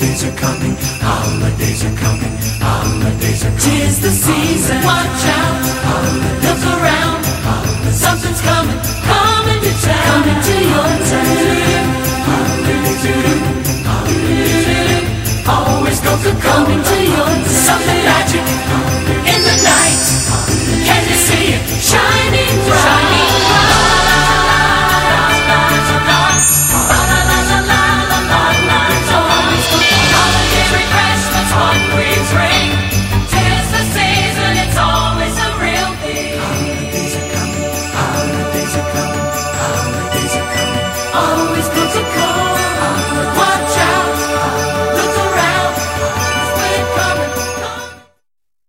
Holidays are coming, holidays are coming, holidays are coming. Tis the season, watch out, holidays. look around, holidays. something's coming, coming to town, coming to your town. Holidays are holidays always go for coming to your